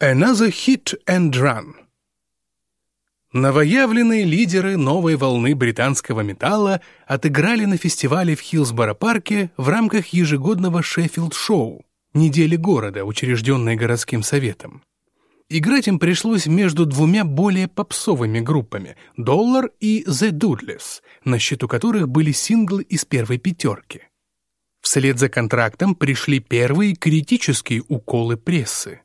Another Hit and Run Новоявленные лидеры новой волны британского металла отыграли на фестивале в Хиллсборо-парке в рамках ежегодного Шеффилд-шоу «Недели города», учрежденной городским советом. Играть им пришлось между двумя более попсовыми группами «Доллар» и «The Doodles», на счету которых были синглы из первой пятерки. Вслед за контрактом пришли первые критические уколы прессы.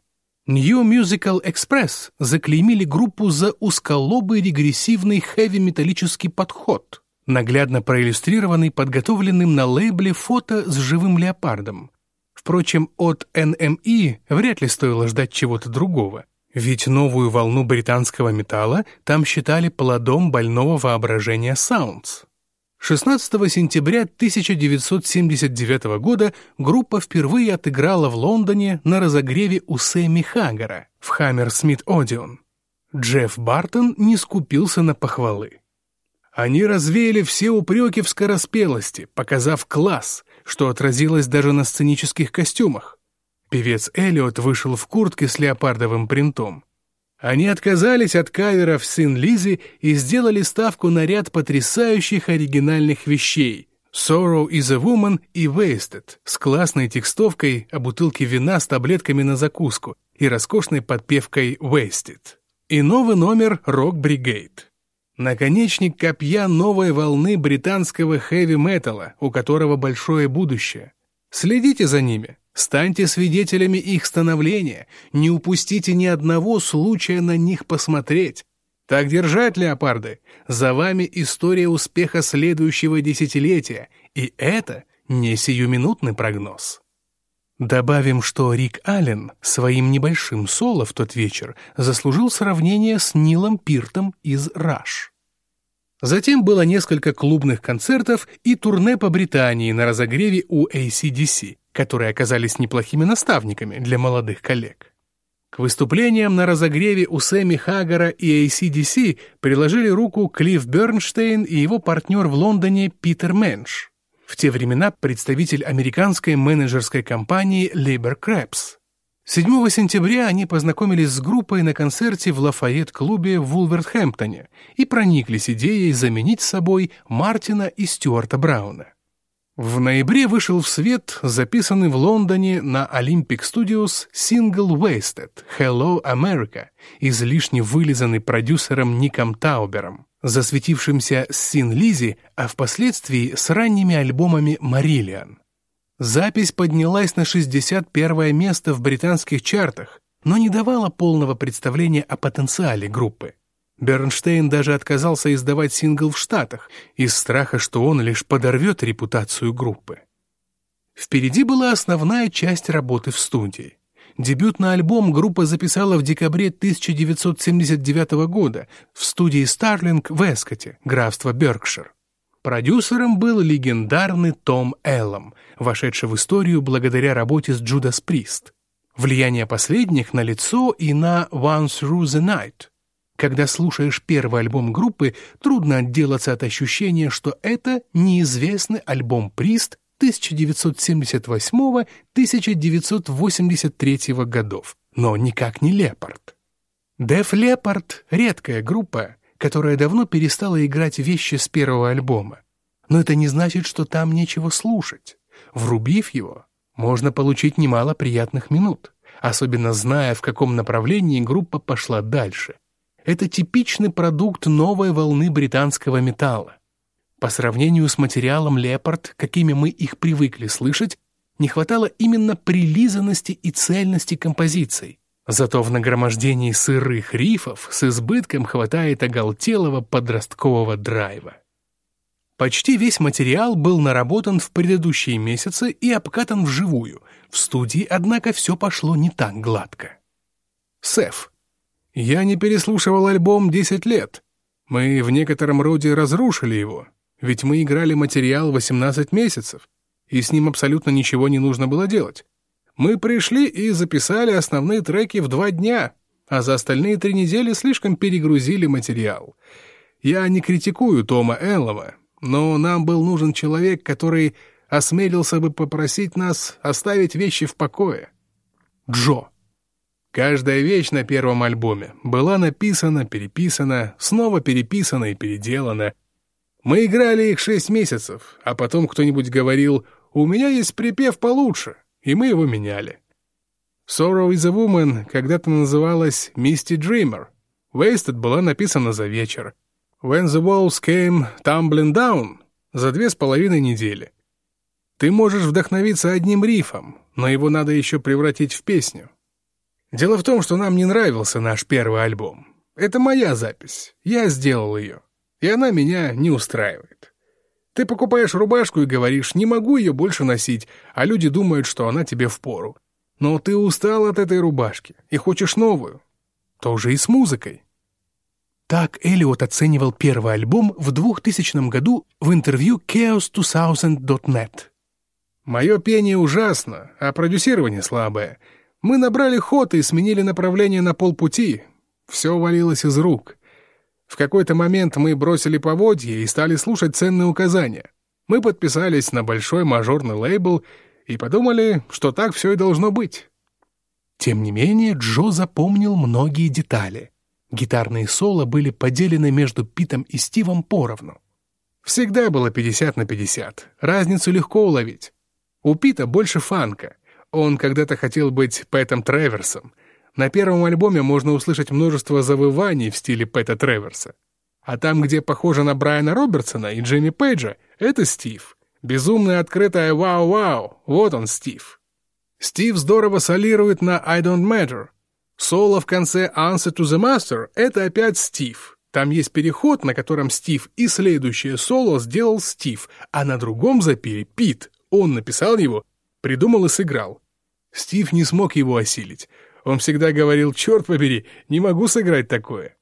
New Musical Express заклеймили группу за узколобый регрессивный хэви-металлический подход, наглядно проиллюстрированный подготовленным на лейбле фото с живым леопардом. Впрочем, от NME вряд ли стоило ждать чего-то другого, ведь новую волну британского металла там считали плодом больного воображения Sounds. 16 сентября 1979 года группа впервые отыграла в Лондоне на разогреве у Сэмми Хаггара в Хаммерсмит Одион. Джефф Бартон не скупился на похвалы. Они развеяли все упреки в скороспелости, показав класс, что отразилось даже на сценических костюмах. Певец Эллиот вышел в куртке с леопардовым принтом. Они отказались от каверов «Сын Лизи» и сделали ставку на ряд потрясающих оригинальных вещей «Sorrow is a Woman» и «Wasted» с классной текстовкой о бутылке вина с таблетками на закуску и роскошной подпевкой «Wasted». И новый номер «Rock Brigade». Наконечник копья новой волны британского хэви-металла, у которого большое будущее. Следите за ними. Станьте свидетелями их становления, не упустите ни одного случая на них посмотреть. Так держать, леопарды, за вами история успеха следующего десятилетия, и это не сиюминутный прогноз. Добавим, что Рик Аллен своим небольшим соло в тот вечер заслужил сравнение с Нилом Пиртом из «Раш». Затем было несколько клубных концертов и турне по Британии на разогреве у ACDC, которые оказались неплохими наставниками для молодых коллег. К выступлениям на разогреве у Сэмми Хаггара и ACDC приложили руку Клифф Бернштейн и его партнер в Лондоне Питер Менш, в те времена представитель американской менеджерской компании Labor Crabs. 7 сентября они познакомились с группой на концерте в Лафайет-клубе в Вулвертхэмптоне и прониклись идеей заменить собой Мартина и Стюарта Брауна. В ноябре вышел в свет записанный в Лондоне на Olympic Studios сингл Wasted «Hello America», излишне вылизанный продюсером Ником Таубером, засветившимся с Син Лизи, а впоследствии с ранними альбомами «Мариллиан». Запись поднялась на 61 место в британских чартах, но не давала полного представления о потенциале группы. Бернштейн даже отказался издавать сингл в Штатах из страха, что он лишь подорвет репутацию группы. Впереди была основная часть работы в студии. Дебютный альбом группа записала в декабре 1979 года в студии Starling в Эскоте, графство Беркшир. Продюсером был легендарный Том Эллом, вошедший в историю благодаря работе с Джудас Прист. Влияние последних на лицо и на «One Through the Night». Когда слушаешь первый альбом группы, трудно отделаться от ощущения, что это неизвестный альбом Прист 1978-1983 годов, но никак не Лепард. Деф Лепард — редкая группа, которая давно перестала играть вещи с первого альбома. Но это не значит, что там нечего слушать. Врубив его, можно получить немало приятных минут, особенно зная, в каком направлении группа пошла дальше. Это типичный продукт новой волны британского металла. По сравнению с материалом «Лепард», какими мы их привыкли слышать, не хватало именно прилизанности и цельности композиций. Зато в нагромождении сырых рифов с избытком хватает оголтелого подросткового драйва. Почти весь материал был наработан в предыдущие месяцы и обкатан вживую. В студии, однако, все пошло не так гладко. Сеф. Я не переслушивал альбом 10 лет. Мы в некотором роде разрушили его, ведь мы играли материал 18 месяцев, и с ним абсолютно ничего не нужно было делать. Мы пришли и записали основные треки в два дня, а за остальные три недели слишком перегрузили материал. Я не критикую Тома Эллова, но нам был нужен человек, который осмелился бы попросить нас оставить вещи в покое. Джо. Каждая вещь на первом альбоме была написана, переписана, снова переписана и переделана. Мы играли их шесть месяцев, а потом кто-нибудь говорил «У меня есть припев получше», и мы его меняли. «Sorrow is a Woman» когда-то называлась «Misty Dreamer». «Wasted» была написана за вечер. «When the Walls Came Tumbling Down» за две с половиной недели. Ты можешь вдохновиться одним рифом, но его надо еще превратить в песню. Дело в том, что нам не нравился наш первый альбом. Это моя запись. Я сделал ее. И она меня не устраивает. Ты покупаешь рубашку и говоришь, не могу ее больше носить, а люди думают, что она тебе впору. Но ты устал от этой рубашки и хочешь новую. То же и с музыкой. Так Эллиот оценивал первый альбом в 2000 году в интервью chaos2000.net. «Мое пение ужасно, а продюсирование слабое. Мы набрали ход и сменили направление на полпути. Все валилось из рук. В какой-то момент мы бросили поводья и стали слушать ценные указания. Мы подписались на большой мажорный лейбл и подумали, что так все и должно быть. Тем не менее, Джо запомнил многие детали. Гитарные соло были поделены между Питом и Стивом поровну. Всегда было 50 на 50. Разницу легко уловить. У Пита больше фанка — он когда-то хотел быть Пэтом Треверсом. На первом альбоме можно услышать множество завываний в стиле Пэта Треверса. А там, где похоже на Брайана Робертсона и Джимми Пейджа, это Стив. Безумное открытое «Вау-вау», вот он, Стив. Стив здорово солирует на «I don't matter». Соло в конце «Answer to the Master» — это опять Стив. Там есть переход, на котором Стив и следующее соло сделал Стив, а на другом запиле Пит. Он написал его, придумал и сыграл. Стив не смог его осилить. Он всегда говорил, черт побери, не могу сыграть такое.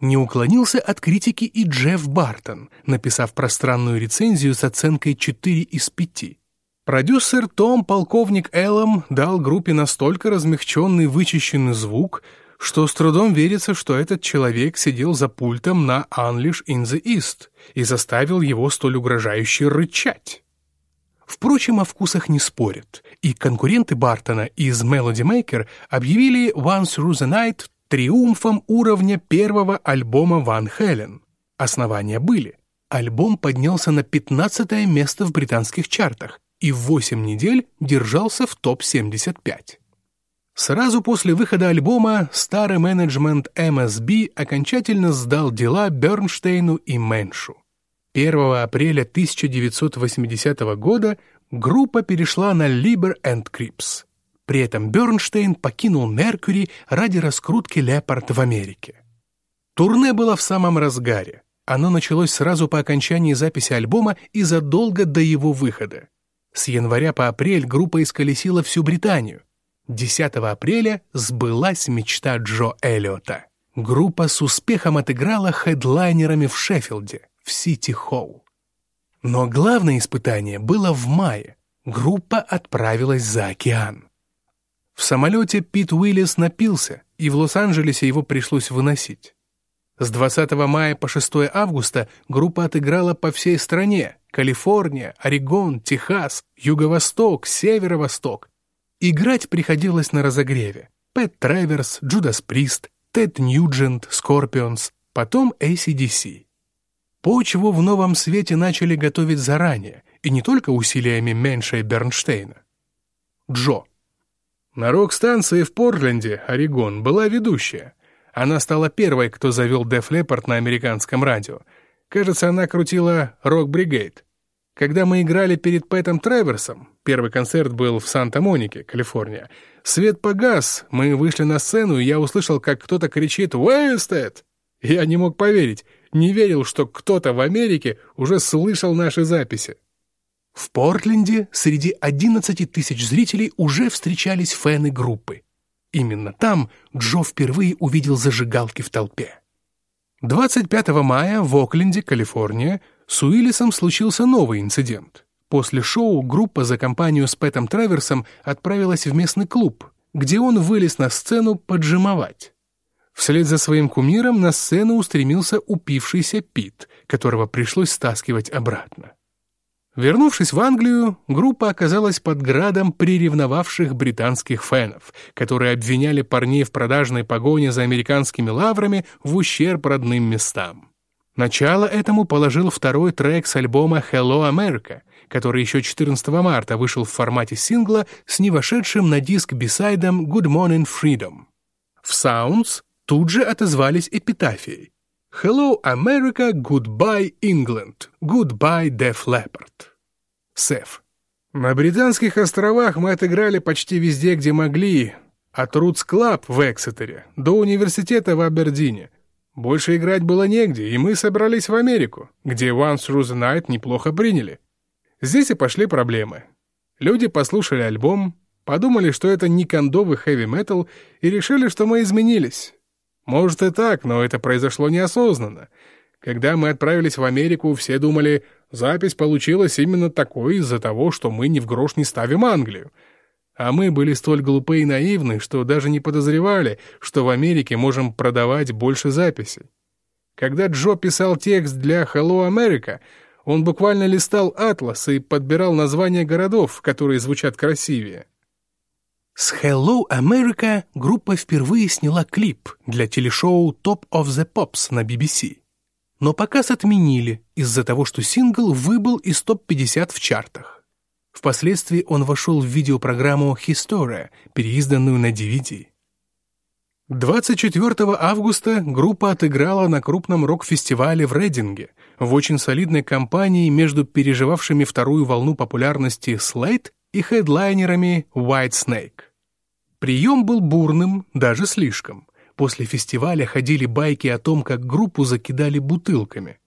Не уклонился от критики и Джефф Бартон, написав пространную рецензию с оценкой 4 из 5. Продюсер Том Полковник Эллом дал группе настолько размягченный вычищенный звук, что с трудом верится, что этот человек сидел за пультом на Unleash in the East и заставил его столь угрожающе рычать. Впрочем, о вкусах не спорят, и конкуренты Бартона из Melody Maker объявили One Through the Night триумфом уровня первого альбома Ван Хелен. Основания были. Альбом поднялся на 15 место в британских чартах и в 8 недель держался в топ-75. Сразу после выхода альбома старый менеджмент MSB окончательно сдал дела Бернштейну и Меншу. 1 апреля 1980 года группа перешла на Liber and Crips. При этом Бернштейн покинул Меркьюри ради раскрутки Лепард в Америке. Турне было в самом разгаре. Оно началось сразу по окончании записи альбома и задолго до его выхода. С января по апрель группа исколесила всю Британию. 10 апреля сбылась мечта Джо Эллиота. Группа с успехом отыграла хедлайнерами в Шеффилде в Сити-Холл. Но главное испытание было в мае. Группа отправилась за океан. В самолете Пит Уиллис напился, и в Лос-Анджелесе его пришлось выносить. С 20 мая по 6 августа группа отыграла по всей стране – Калифорния, Орегон, Техас, Юго-Восток, Северо-Восток. Играть приходилось на разогреве. Пэт Траверс, Judas Priest, Тед Ньюджент, Скорпионс, потом AC/DC. Почву в новом свете начали готовить заранее, и не только усилиями Менша и Бернштейна. Джо. На рок-станции в Портленде, Орегон, была ведущая. Она стала первой, кто завел Def Leppard на американском радио. Кажется, она крутила «Rock Brigade». Когда мы играли перед Пэтом Треверсом, первый концерт был в Санта-Монике, Калифорния, свет погас, мы вышли на сцену, и я услышал, как кто-то кричит «Уэстед!». Я не мог поверить, не верил, что кто-то в Америке уже слышал наши записи. В Портленде среди 11 тысяч зрителей уже встречались фэны группы. Именно там Джо впервые увидел зажигалки в толпе. 25 мая в Окленде, Калифорния, с Уиллисом случился новый инцидент. После шоу группа за компанию с Пэтом Траверсом отправилась в местный клуб, где он вылез на сцену поджимовать. Вслед за своим кумиром на сцену устремился упившийся Пит, которого пришлось стаскивать обратно. Вернувшись в Англию, группа оказалась под градом приревновавших британских фенов, которые обвиняли парней в продажной погоне за американскими лаврами в ущерб родным местам. Начало этому положил второй трек с альбома «Hello America», который еще 14 марта вышел в формате сингла с невошедшим на диск B-side ом «Good Morning Freedom». В Sounds тут же отозвались эпитафией Hello, America, goodbye, England, goodbye, Def Leppard. Сэв. На Британских островах мы отыграли почти везде, где могли. От Roots Club в Эксетере до университета в Абердине. Больше играть было негде, и мы собрались в Америку, где Once Through the Night неплохо приняли. Здесь и пошли проблемы. Люди послушали альбом, подумали, что это не кондовый хэви-метал, и решили, что мы изменились. Может и так, но это произошло неосознанно. Когда мы отправились в Америку, все думали, запись получилась именно такой из-за того, что мы ни в грош не ставим Англию. А мы были столь глупы и наивны, что даже не подозревали, что в Америке можем продавать больше записей. Когда Джо писал текст для «Hello America», он буквально листал атлас и подбирал названия городов, которые звучат красивее. С Hello America группа впервые сняла клип для телешоу Top of the Pops на BBC. Но показ отменили из-за того, что сингл выбыл из топ-50 в чартах. Впоследствии он вошел в видеопрограмму Historia, переизданную на DVD. 24 августа группа отыграла на крупном рок-фестивале в Рейдинге, в очень солидной компании между переживавшими вторую волну популярности Slate и хедлайнерами White Snake. Прием был бурным, даже слишком. После фестиваля ходили байки о том, как группу закидали бутылками.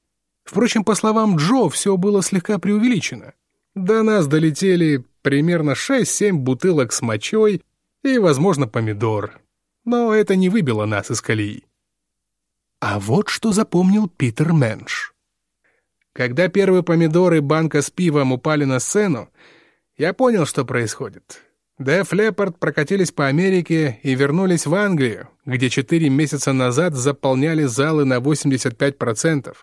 Впрочем, по словам Джо, все было слегка преувеличено. До нас долетели примерно 6-7 бутылок с мочой и, возможно, помидор. Но это не выбило нас из колеи. А вот что запомнил Питер Мэнш. Когда первые помидоры банка с пивом упали на сцену, я понял, что происходит. Деф Лепард прокатились по Америке и вернулись в Англию, где четыре месяца назад заполняли залы на 85%.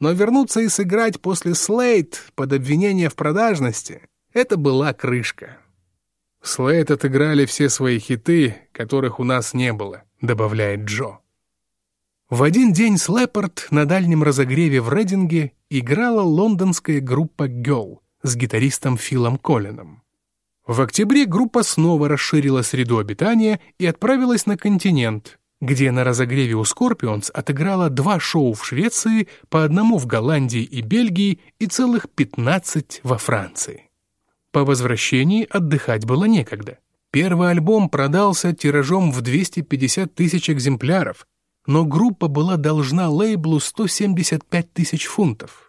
Но вернуться и сыграть после Слейт под обвинение в продажности — это была крышка. Слейт отыграли все свои хиты, которых у нас не было, добавляет Джо. В один день с Лепард на дальнем разогреве в Рейдинге играла лондонская группа «Гелл», с гитаристом Филом Коллином. В октябре группа снова расширила среду обитания и отправилась на континент, где на разогреве у Scorpions отыграла два шоу в Швеции, по одному в Голландии и Бельгии и целых 15 во Франции. По возвращении отдыхать было некогда. Первый альбом продался тиражом в 250 тысяч экземпляров, но группа была должна лейблу 175 тысяч фунтов.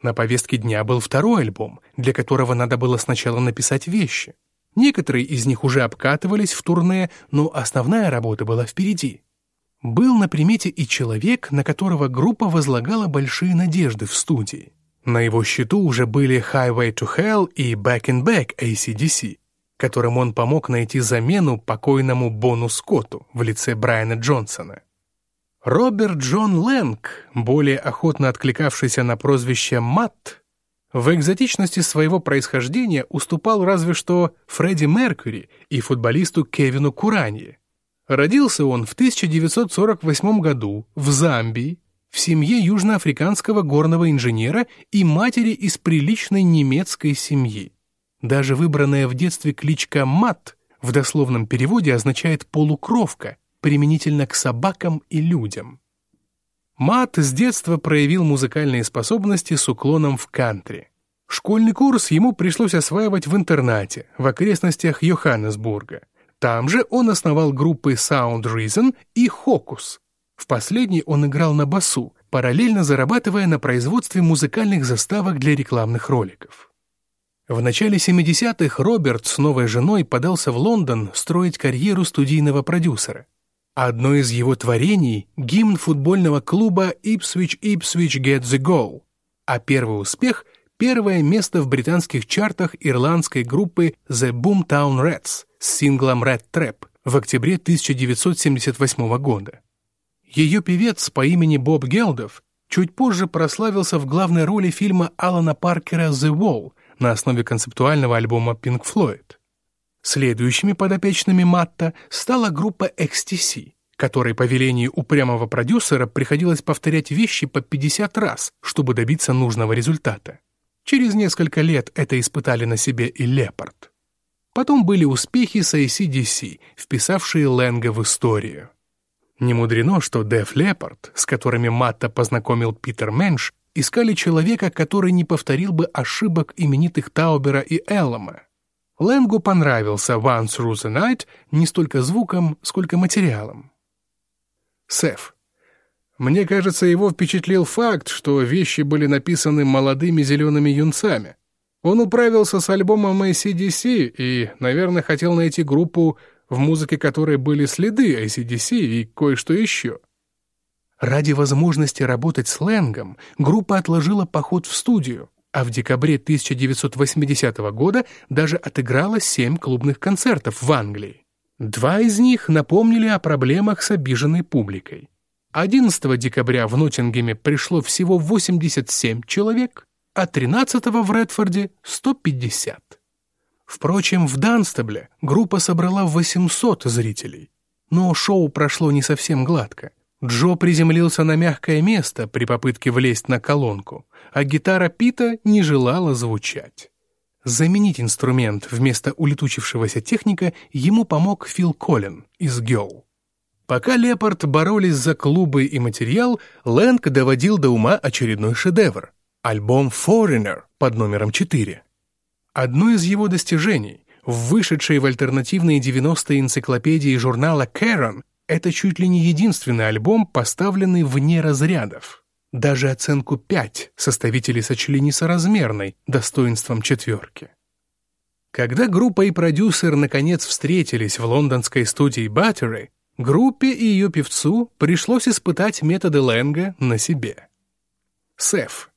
На повестке дня был второй альбом, для которого надо было сначала написать вещи. Некоторые из них уже обкатывались в турне, но основная работа была впереди. Был на примете и человек, на которого группа возлагала большие надежды в студии. На его счету уже были Highway to Hell и Back in Back ACDC, которым он помог найти замену покойному Бону Скотту в лице Брайана Джонсона. Роберт Джон Лэнг, более охотно откликавшийся на прозвище Матт, в экзотичности своего происхождения уступал разве что Фредди Меркьюри и футболисту Кевину Куранье. Родился он в 1948 году в Замбии, в семье южноафриканского горного инженера и матери из приличной немецкой семьи. Даже выбранная в детстве кличка Мат в дословном переводе означает «полукровка», применительно к собакам и людям. Мат с детства проявил музыкальные способности с уклоном в кантри. Школьный курс ему пришлось осваивать в интернате, в окрестностях Йоханнесбурга. Там же он основал группы Sound Reason и Hocus. В последней он играл на басу, параллельно зарабатывая на производстве музыкальных заставок для рекламных роликов. В начале 70-х Роберт с новой женой подался в Лондон строить карьеру студийного продюсера. Одно из его творений — гимн футбольного клуба Ipswich Ipswich Get the Goal, а первый успех — первое место в британских чартах ирландской группы The Boomtown Rats с синглом Red Trap в октябре 1978 года. Ее певец по имени Боб Гелдов чуть позже прославился в главной роли фильма Алана Паркера «The Wall», на основе концептуального альбома Pink Floyd. Следующими подопечными Матта стала группа XTC, которой по велению упрямого продюсера приходилось повторять вещи по 50 раз, чтобы добиться нужного результата. Через несколько лет это испытали на себе и Лепард. Потом были успехи с ACDC, вписавшие Лэнга в историю. Не мудрено, что Деф Лепард, с которыми Матта познакомил Питер Менш, искали человека, который не повторил бы ошибок именитых Таубера и Эллома. Лэнгу понравился «One Through the Night» не столько звуком, сколько материалом. Сеф. Мне кажется, его впечатлил факт, что вещи были написаны молодыми зелеными юнцами. Он управился с альбомом ACDC и, наверное, хотел найти группу, в музыке которой были следы ACDC и кое-что еще. Ради возможности работать с Лэнгом группа отложила поход в студию, а в декабре 1980 года даже отыграла семь клубных концертов в Англии. Два из них напомнили о проблемах с обиженной публикой. 11 декабря в Ноттингеме пришло всего 87 человек, а 13 в Редфорде — 150. Впрочем, в Данстебле группа собрала 800 зрителей. Но шоу прошло не совсем гладко. Джо приземлился на мягкое место при попытке влезть на колонку, а гитара Пита не желала звучать. Заменить инструмент вместо улетучившегося техника ему помог Фил Коллин из Гелл. Пока Лепард боролись за клубы и материал, Лэнг доводил до ума очередной шедевр — альбом «Foreigner» под номером 4. Одно из его достижений — в вышедшей в альтернативные 90-е энциклопедии журнала «Кэрон» Это чуть ли не единственный альбом, поставленный вне разрядов. Даже оценку 5 составители сочли несоразмерной достоинством четверки. Когда группа и продюсер наконец встретились в лондонской студии Battery, группе и ее певцу пришлось испытать методы Лэнга на себе. Сеф.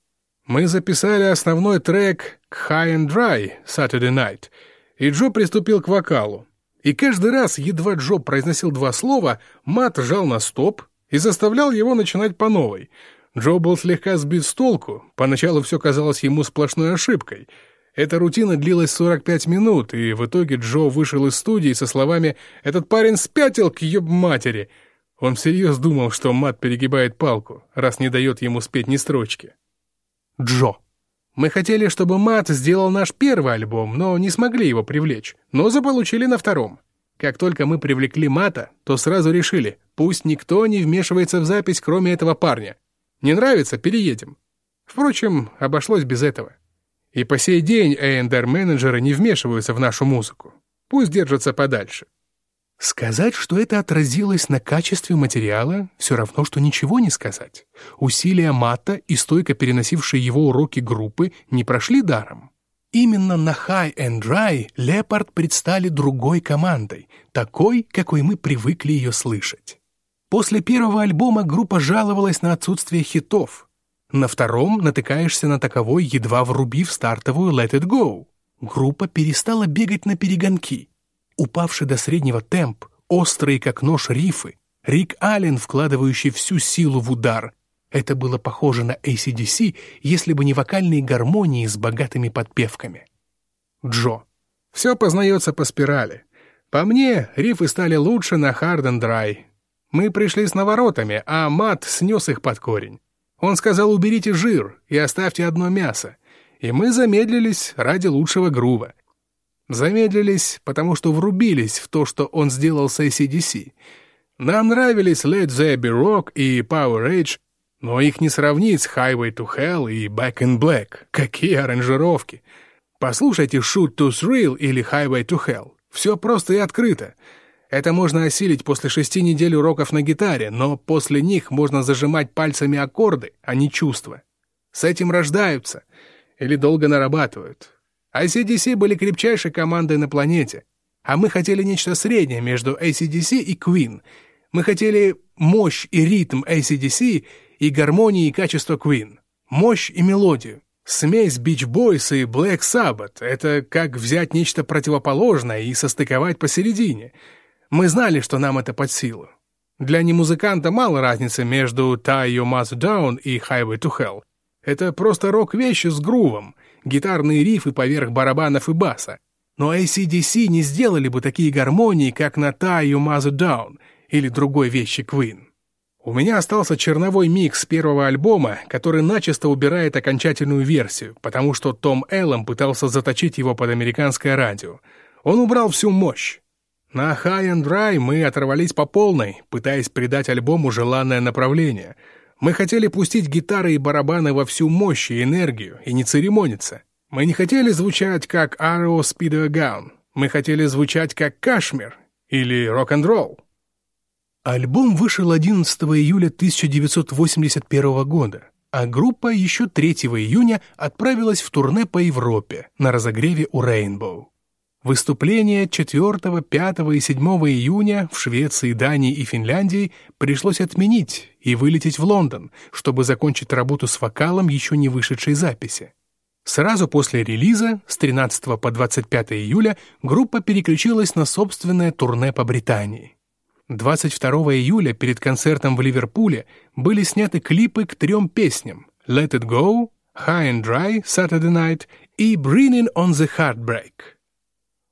Мы записали основной трек «High and Dry» Saturday Night, и Джо приступил к вокалу. И каждый раз, едва Джо произносил два слова, Мат жал на стоп и заставлял его начинать по новой. Джо был слегка сбит с толку, поначалу все казалось ему сплошной ошибкой. Эта рутина длилась 45 минут, и в итоге Джо вышел из студии со словами «Этот парень спятил к ее матери!» Он всерьез думал, что Мат перегибает палку, раз не дает ему спеть ни строчки. Джо. Мы хотели, чтобы Мат сделал наш первый альбом, но не смогли его привлечь, но заполучили на втором. Как только мы привлекли Мата, то сразу решили, пусть никто не вмешивается в запись, кроме этого парня. Не нравится — переедем. Впрочем, обошлось без этого. И по сей день A&R-менеджеры не вмешиваются в нашу музыку. Пусть держатся подальше. Сказать, что это отразилось на качестве материала, все равно, что ничего не сказать. Усилия Мата и стойко переносившие его уроки группы не прошли даром. Именно на High and Dry Лепард предстали другой командой, такой, какой мы привыкли ее слышать. После первого альбома группа жаловалась на отсутствие хитов. На втором натыкаешься на таковой, едва врубив стартовую Let It Go. Группа перестала бегать на перегонки — упавший до среднего темп, острые как нож рифы, Рик Аллен, вкладывающий всю силу в удар. Это было похоже на ACDC, если бы не вокальные гармонии с богатыми подпевками. Джо. Все познается по спирали. По мне, рифы стали лучше на Hard and Dry. Мы пришли с наворотами, а Мат снес их под корень. Он сказал, уберите жир и оставьте одно мясо. И мы замедлились ради лучшего грува. Замедлились, потому что врубились в то, что он сделал с ACDC. Нам нравились Led Zeppelin Rock и Power Age, но их не сравнить с Highway to Hell и Back in Black. Какие аранжировки! Послушайте Shoot to Thrill или Highway to Hell. Все просто и открыто. Это можно осилить после шести недель уроков на гитаре, но после них можно зажимать пальцами аккорды, а не чувства. С этим рождаются или долго нарабатывают. ACDC были крепчайшей командой на планете, а мы хотели нечто среднее между ACDC и Queen. Мы хотели мощь и ритм ACDC и гармонии и качество Queen. Мощь и мелодию. Смесь Beach Boys и Black Sabbath — это как взять нечто противоположное и состыковать посередине. Мы знали, что нам это под силу. Для немузыканта мало разницы между Tie Your Mouth Down и Highway to Hell. Это просто рок-вещи с грувом — гитарные рифы поверх барабанов и баса. Но ACDC не сделали бы такие гармонии, как на «Tie You Mother Down» или другой вещи Queen. У меня остался черновой микс первого альбома, который начисто убирает окончательную версию, потому что Том Эллом пытался заточить его под американское радио. Он убрал всю мощь. На High and Dry мы оторвались по полной, пытаясь придать альбому желанное направление. Мы хотели пустить гитары и барабаны во всю мощь и энергию, и не церемониться. Мы не хотели звучать как Arrow Speedo Gun. Мы хотели звучать как Кашмир или рок-н-ролл. Альбом вышел 11 июля 1981 года, а группа еще 3 июня отправилась в турне по Европе на разогреве у Rainbow. Выступления 4, 5 и 7 июня в Швеции, Дании и Финляндии пришлось отменить и вылететь в Лондон, чтобы закончить работу с вокалом еще не вышедшей записи. Сразу после релиза, с 13 по 25 июля, группа переключилась на собственное турне по Британии. 22 июля перед концертом в Ливерпуле были сняты клипы к трем песням «Let It Go», «High and Dry» «Saturday Night» и «Bringing on the Heartbreak».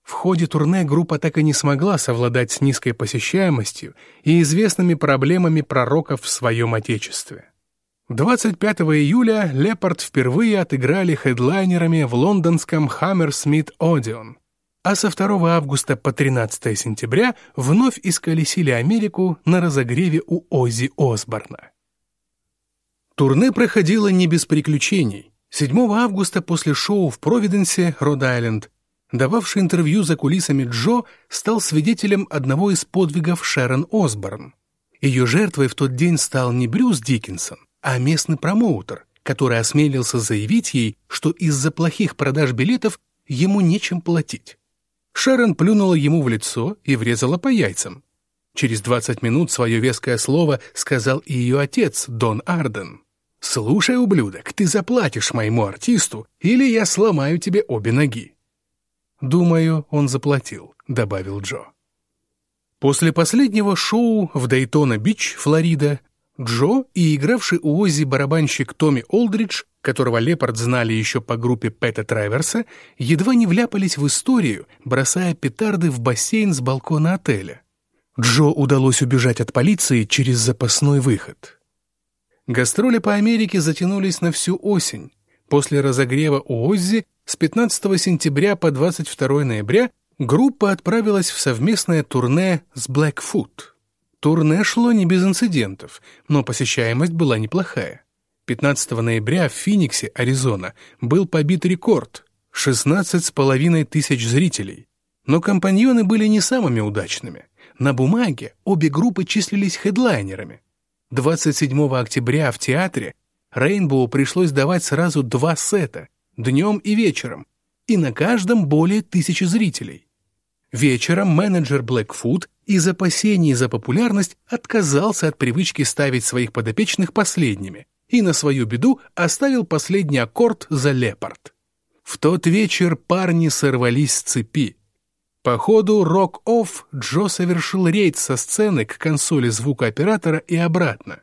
В ходе турне группа так и не смогла совладать с низкой посещаемостью и известными проблемами пророков в своем отечестве. 25 июля «Лепард» впервые отыграли хедлайнерами в лондонском Hammersmith Odeon, а со 2 августа по 13 сентября вновь исколесили Америку на разогреве у Оззи Осборна. Турне проходило не без приключений. 7 августа после шоу в Провиденсе, Род-Айленд, дававший интервью за кулисами Джо, стал свидетелем одного из подвигов Шерон Осборн. Ее жертвой в тот день стал не Брюс Диккенсон, а местный промоутер, который осмелился заявить ей, что из-за плохих продаж билетов ему нечем платить. Шерон плюнула ему в лицо и врезала по яйцам. Через 20 минут свое веское слово сказал и ее отец, Дон Арден. «Слушай, ублюдок, ты заплатишь моему артисту, или я сломаю тебе обе ноги». «Думаю, он заплатил», — добавил Джо. После последнего шоу в Дейтона-Бич, Флорида, Джо и игравший у Оззи барабанщик Томми Олдридж которого Лепард знали еще по группе Пэта Траверса, едва не вляпались в историю, бросая петарды в бассейн с балкона отеля. Джо удалось убежать от полиции через запасной выход. Гастроли по Америке затянулись на всю осень. После разогрева у Оззи с 15 сентября по 22 ноября группа отправилась в совместное турне с Blackfoot. Турне шло не без инцидентов, но посещаемость была неплохая. 15 ноября в Финиксе, Аризона, был побит рекорд — 16,5 тысяч зрителей. Но компаньоны были не самыми удачными. На бумаге обе группы числились хедлайнерами. 27 октября в театре Рейнбоу пришлось давать сразу два сета — днем и вечером, и на каждом более тысячи зрителей. Вечером менеджер Blackfoot из опасений за популярность отказался от привычки ставить своих подопечных последними и на свою беду оставил последний аккорд за лепард. В тот вечер парни сорвались с цепи. По ходу рок-офф Джо совершил рейд со сцены к консоли звукооператора и обратно.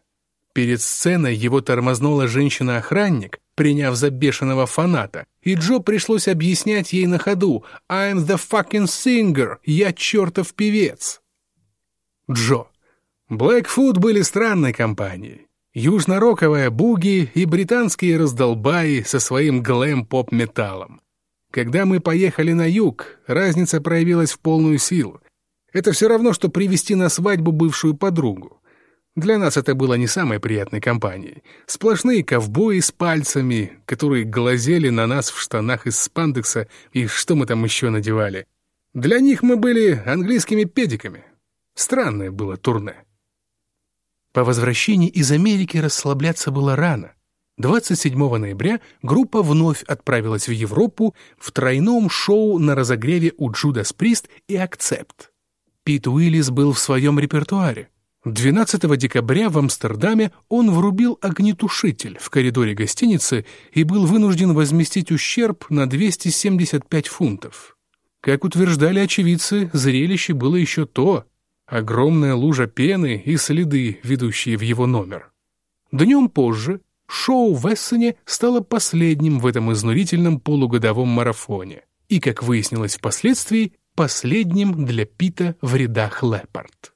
Перед сценой его тормознула женщина-охранник, приняв за бешеного фаната, и Джо пришлось объяснять ей на ходу «I'm the fucking singer, я чертов певец». Джо. Blackfoot были странной компанией южно-роковая буги и британские раздолбаи со своим глэм-поп-металлом. Когда мы поехали на юг, разница проявилась в полную силу. Это все равно, что привести на свадьбу бывшую подругу. Для нас это было не самой приятной компанией. Сплошные ковбои с пальцами, которые глазели на нас в штанах из спандекса и что мы там еще надевали. Для них мы были английскими педиками. Странное было турне. По возвращении из Америки расслабляться было рано. 27 ноября группа вновь отправилась в Европу в тройном шоу на разогреве у Джудас Прист и Акцепт. Пит Уиллис был в своем репертуаре. 12 декабря в Амстердаме он врубил огнетушитель в коридоре гостиницы и был вынужден возместить ущерб на 275 фунтов. Как утверждали очевидцы, зрелище было еще то — Огромная лужа пены и следы, ведущие в его номер. Днем позже шоу в Эссене стало последним в этом изнурительном полугодовом марафоне и, как выяснилось впоследствии, последним для Пита в рядах Лепард.